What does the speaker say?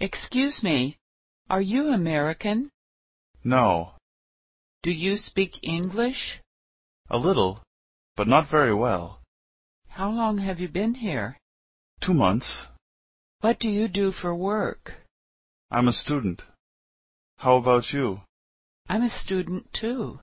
Excuse me, are you American? No. Do you speak English? A little, but not very well. How long have you been here? Two months. What do you do for work? I'm a student. How about you? I'm a student too.